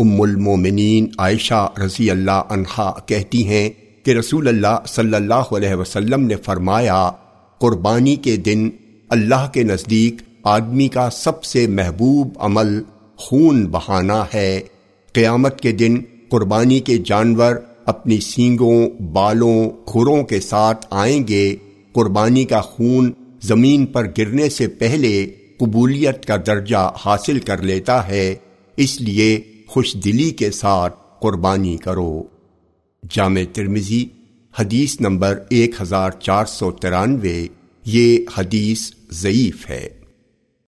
ام المومنین عائشہ رضی اللہ عنہا کہتی ہیں کہ رسول اللہ صلی اللہ علیہ وسلم نے فرمایا، قربانی کے دن اللہ کے نزدیک آدمی کا سب سے محبوب عمل خون بہانا ہے۔ قیامت کے دن قربانی کے جانور اپنی سینگوں، بالوں، کھروں کے ساتھ آئیں گے۔ قربانی کا خون زمین پر گرنے سے پہلے قبولیت کا درجہ حاصل کر لیتا ہے۔ اس لیے خوش دلی کے ساتھ قربانی کرو۔ جامع ترمزی حدیث نمبر ایک ہزار چار سو ترانوے، یہ حدیث ضعیف ہے۔